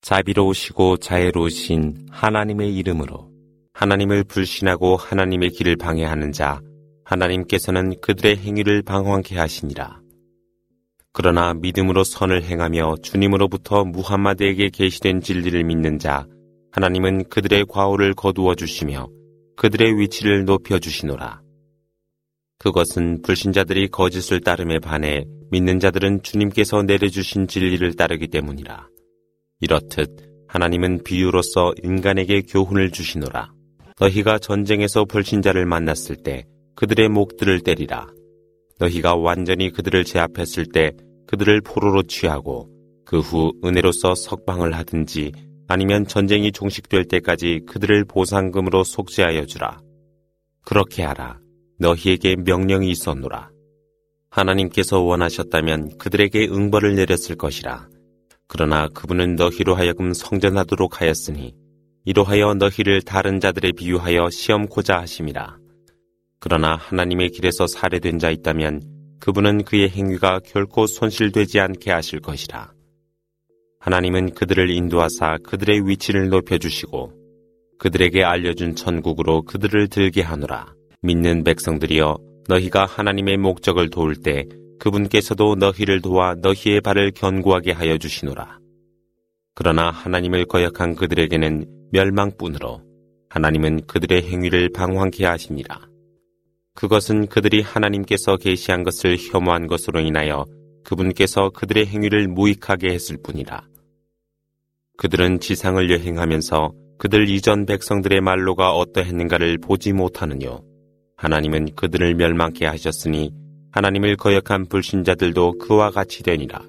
자비로우시고 자애로우신 하나님의 이름으로 하나님을 불신하고 하나님의 길을 방해하는 자 하나님께서는 그들의 행위를 방황케 하시니라. 그러나 믿음으로 선을 행하며 주님으로부터 무함마드에게 계시된 진리를 믿는 자 하나님은 그들의 과오를 거두어 주시며 그들의 위치를 높여 주시노라. 그것은 불신자들이 거짓을 따름에 반해 믿는 자들은 주님께서 내려주신 진리를 따르기 때문이라. 이렇듯 하나님은 비유로서 인간에게 교훈을 주시노라. 너희가 전쟁에서 불신자를 만났을 때 그들의 목들을 때리라. 너희가 완전히 그들을 제압했을 때 그들을 포로로 취하고 그 후 은혜로서 석방을 하든지 아니면 전쟁이 종식될 때까지 그들을 보상금으로 속죄하여 주라. 그렇게 하라. 너희에게 명령이 있었노라. 하나님께서 원하셨다면 그들에게 응벌을 내렸을 것이라. 그러나 그분은 너희로 하여금 성전하도록 하였으니 이로하여 너희를 다른 자들에 비유하여 시험코자 하심이라. 그러나 하나님의 길에서 살해된 자 있다면 그분은 그의 행위가 결코 손실되지 않게 하실 것이라. 하나님은 그들을 인도하사 그들의 위치를 높여주시고 그들에게 알려준 천국으로 그들을 들게 하노라. 믿는 백성들이여 너희가 하나님의 목적을 도울 때 그분께서도 너희를 도와 너희의 발을 견고하게 하여 주시노라. 그러나 하나님을 거역한 그들에게는 멸망뿐으로 하나님은 그들의 행위를 방황케 하시니라. 그것은 그들이 하나님께서 계시한 것을 혐오한 것으로 인하여 그분께서 그들의 행위를 무익하게 했을 뿐이라. 그들은 지상을 여행하면서 그들 이전 백성들의 말로가 어떠했는가를 보지 못하느뇨. 하나님은 그들을 멸망케 하셨으니 하나님을 거역한 불신자들도 그와 같이 되니라.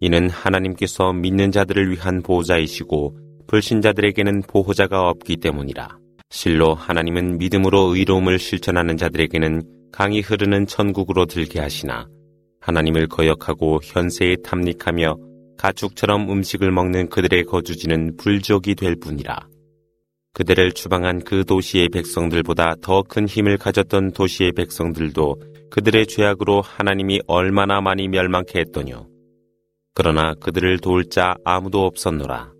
이는 하나님께서 믿는 자들을 위한 보호자이시고 불신자들에게는 보호자가 없기 때문이라. 실로 하나님은 믿음으로 의로움을 실천하는 자들에게는 강이 흐르는 천국으로 들게 하시나 하나님을 거역하고 현세에 탐닉하며 가축처럼 음식을 먹는 그들의 거주지는 불족이 될 뿐이라. 그들을 추방한 그 도시의 백성들보다 더 큰 힘을 가졌던 도시의 백성들도 그들의 죄악으로 하나님이 얼마나 많이 멸망케 했더뇨. 그러나 그들을 도울 자 아무도 없었노라.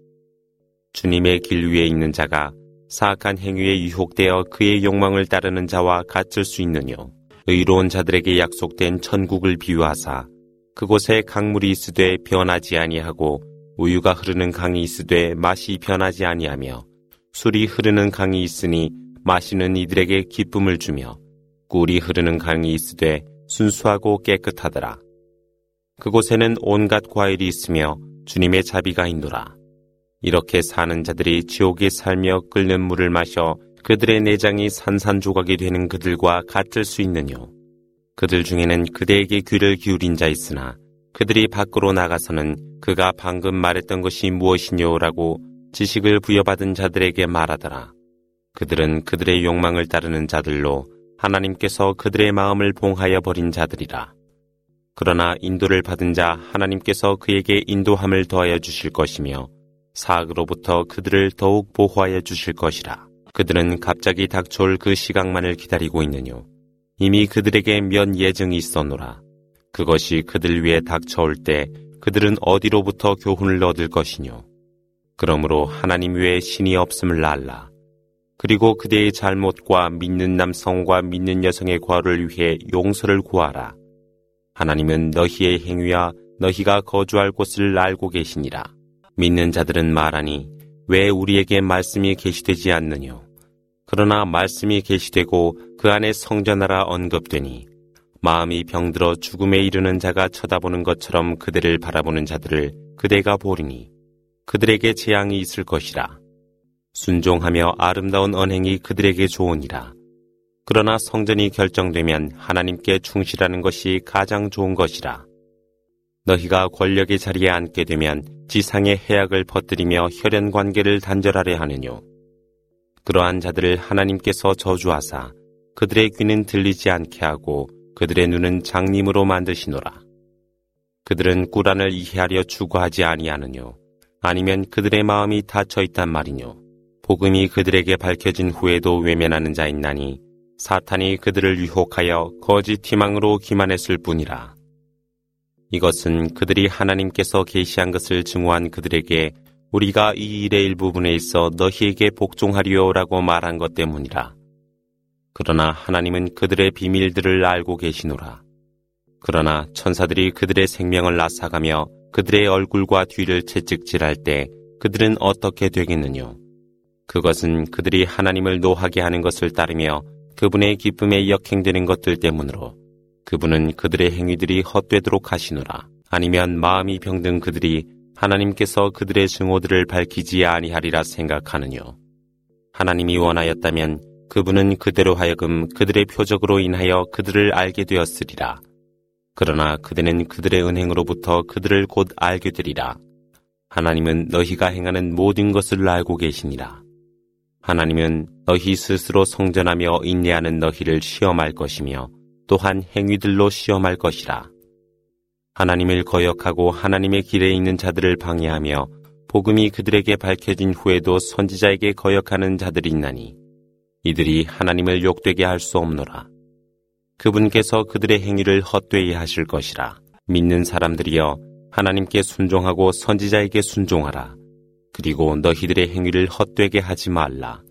주님의 길 위에 있는 자가 사악한 행위에 유혹되어 그의 욕망을 따르는 자와 같을 수 있느뇨. 의로운 자들에게 약속된 천국을 비유하사 그곳에 강물이 있으되 변하지 아니하고 우유가 흐르는 강이 있으되 맛이 변하지 아니하며 술이 흐르는 강이 있으니 마시는 이들에게 기쁨을 주며 꿀이 흐르는 강이 있으되 순수하고 깨끗하더라. 그곳에는 온갖 과일이 있으며 주님의 자비가 있노라. 이렇게 사는 자들이 지옥에 살며 끓는 물을 마셔 그들의 내장이 산산조각이 되는 그들과 같을 수 있느뇨. 그들 중에는 그대에게 귀를 기울인 자 있으나 그들이 밖으로 나가서는 그가 방금 말했던 것이 무엇이뇨라고 지식을 부여받은 자들에게 말하더라. 그들은 그들의 욕망을 따르는 자들로 하나님께서 그들의 마음을 봉하여 버린 자들이라. 그러나 인도를 받은 자 하나님께서 그에게 인도함을 더하여 주실 것이며 사악으로부터 그들을 더욱 보호하여 주실 것이라. 그들은 갑자기 닥쳐올 그 시각만을 기다리고 있느뇨. 이미 그들에게 면 예증이 있었노라. 그것이 그들 위에 닥쳐올 때 그들은 어디로부터 교훈을 얻을 것이뇨. 그러므로 하나님 외에 신이 없음을 알라. 그리고 그대의 잘못과 믿는 남성과 믿는 여성의 과를 위해 용서를 구하라. 하나님은 너희의 행위와 너희가 거주할 곳을 알고 계시니라. 믿는 자들은 말하니 왜 우리에게 말씀이 계시되지 않느뇨. 그러나 말씀이 계시되고 그 안에 성전하라 언급되니 마음이 병들어 죽음에 이르는 자가 쳐다보는 것처럼 그대를 바라보는 자들을 그대가 보리니 그들에게 재앙이 있을 것이라. 순종하며 아름다운 언행이 그들에게 좋으니라. 그러나 성전이 결정되면 하나님께 충실하는 것이 가장 좋은 것이라. 너희가 권력의 자리에 앉게 되면 지상의 해악을 퍼뜨리며 혈연 관계를 단절하려 하느뇨. 그러한 자들을 하나님께서 저주하사 그들의 귀는 들리지 않게 하고 그들의 눈은 장님으로 만드시노라. 그들은 꾸란을 이해하려 추구하지 아니하느뇨. 아니면 그들의 마음이 닫혀 있단 말이뇨. 복음이 그들에게 밝혀진 후에도 외면하는 자 있나니 사탄이 그들을 유혹하여 거짓 희망으로 기만했을 뿐이라. 이것은 그들이 하나님께서 계시한 것을 증오한 그들에게 우리가 이 일의 일부분에 있어 너희에게 복종하리오라고 말한 것 때문이라. 그러나 하나님은 그들의 비밀들을 알고 계시노라. 그러나 천사들이 그들의 생명을 앗아가며 그들의 얼굴과 뒤를 채찍질할 때 그들은 어떻게 되겠느냐? 그것은 그들이 하나님을 노하게 하는 것을 따르며 그분의 기쁨에 역행되는 것들 때문으로 그분은 그들의 행위들이 헛되도록 하시노라. 아니면 마음이 병든 그들이 하나님께서 그들의 증오들을 밝히지 아니하리라 생각하느뇨. 하나님이 원하였다면 그분은 그대로 하여금 그들의 표적으로 인하여 그들을 알게 되었으리라. 그러나 그대는 그들의 은행으로부터 그들을 곧 알게 되리라. 하나님은 너희가 행하는 모든 것을 알고 계시니라. 하나님은 너희 스스로 성전하며 인내하는 너희를 시험할 것이며 또한 행위들로 시험할 것이라. 하나님을 거역하고 하나님의 길에 있는 자들을 방해하며 복음이 그들에게 밝혀진 후에도 선지자에게 거역하는 자들이 있나니 이들이 하나님을 욕되게 할 수 없노라. 그분께서 그들의 행위를 헛되이 하실 것이라. 믿는 사람들이여 하나님께 순종하고 선지자에게 순종하라. 그리고 너희들의 행위를 헛되게 하지 말라.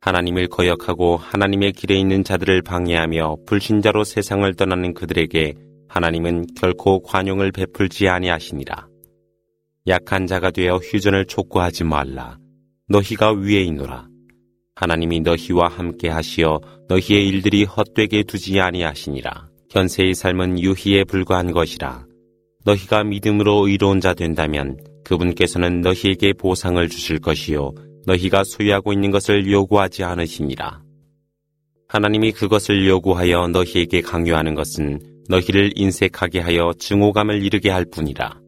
하나님을 거역하고 하나님의 길에 있는 자들을 방해하며 불신자로 세상을 떠나는 그들에게 하나님은 결코 관용을 베풀지 아니하시니라. 약한 자가 되어 휴전을 촉구하지 말라. 너희가 위에 있노라. 하나님이 너희와 함께 하시어 너희의 일들이 헛되게 두지 아니하시니라. 현세의 삶은 유희에 불과한 것이라. 너희가 믿음으로 의로운 자 된다면 그분께서는 너희에게 보상을 주실 것이요. 너희가 소유하고 있는 것을 요구하지 않으시니라. 하나님이 그것을 요구하여 너희에게 강요하는 것은 너희를 인색하게 하여 증오감을 이르게 할 뿐이라.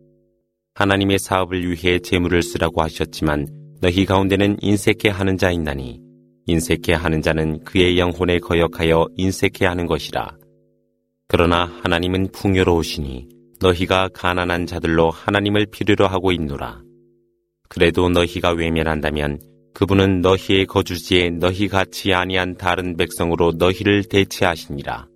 하나님의 사업을 위해 재물을 쓰라고 하셨지만 너희 가운데는 인색해 하는 자 있나니 인색해 하는 자는 그의 영혼에 거역하여 인색해 하는 것이라. 그러나 하나님은 풍요로우시니 너희가 가난한 자들로 하나님을 필요로 하고 있노라. 그래도 너희가 외면한다면 그분은 너희의 거주지에 너희 같이 아니한 다른 백성으로 너희를 대체하시니라.